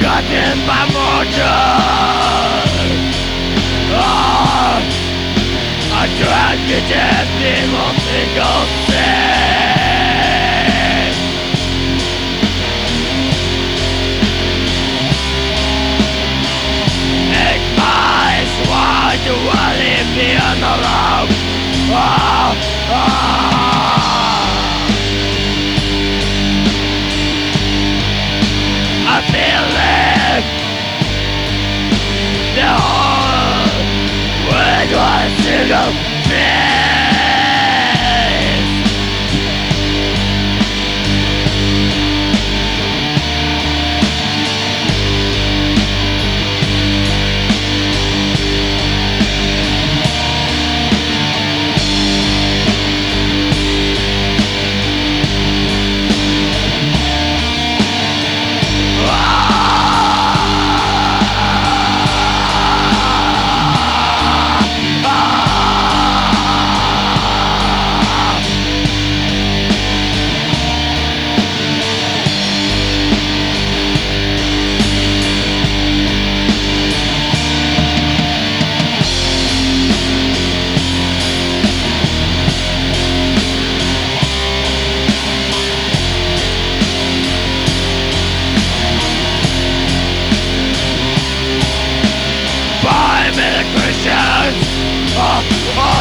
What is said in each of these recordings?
搁天把梦做，啊，把全世界比目鱼搞。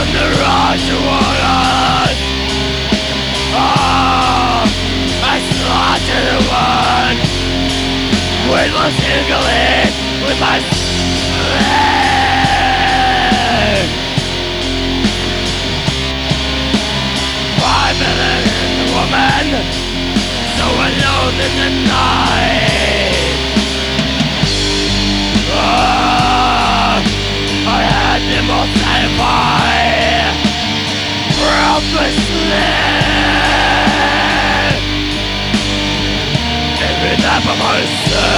Much water Oh, I slaughter the one Weightless eagling with my woman. So alone in the night The Every myself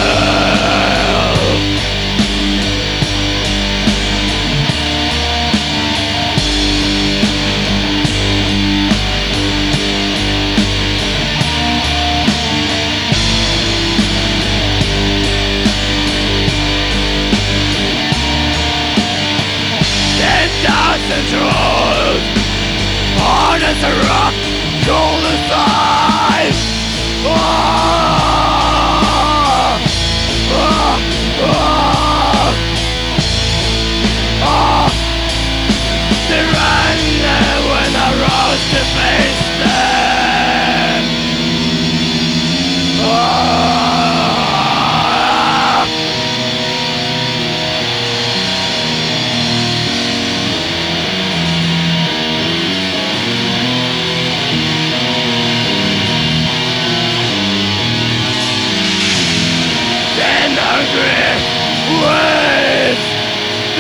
thousand Hard as a rock Cold as ice oh,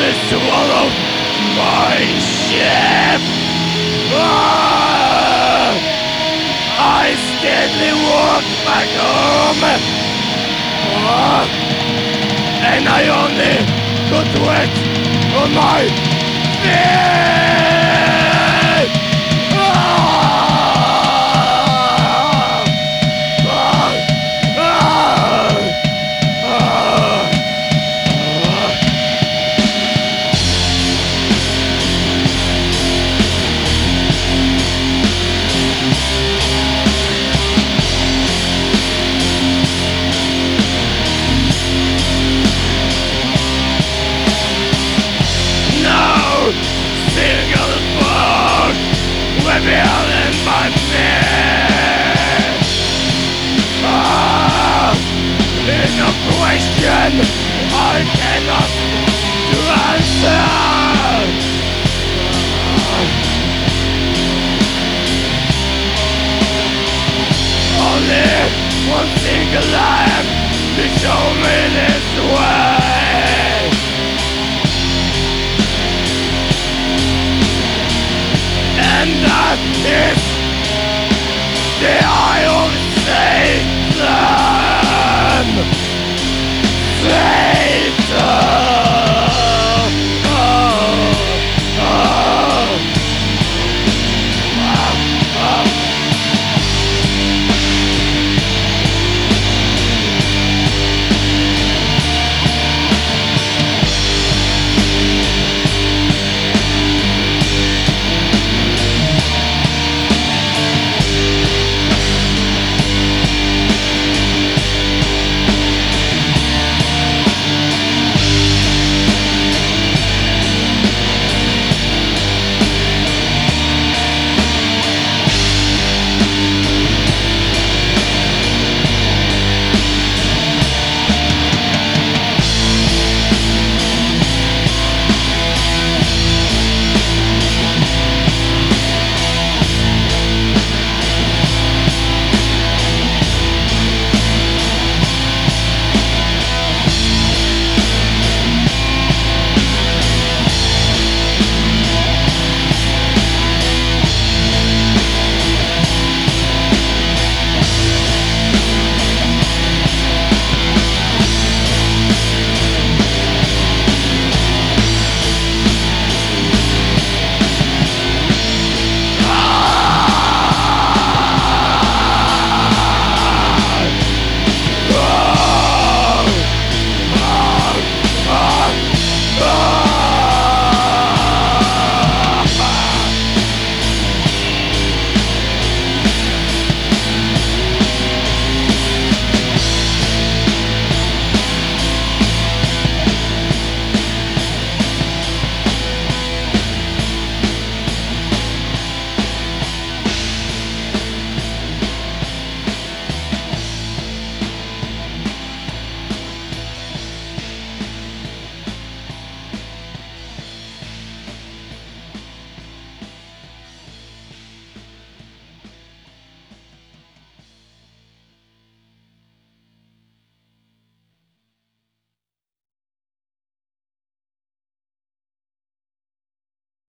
the swallow my ship. Ah! I steadily walk back home, Ah! and I only could wait on my feet.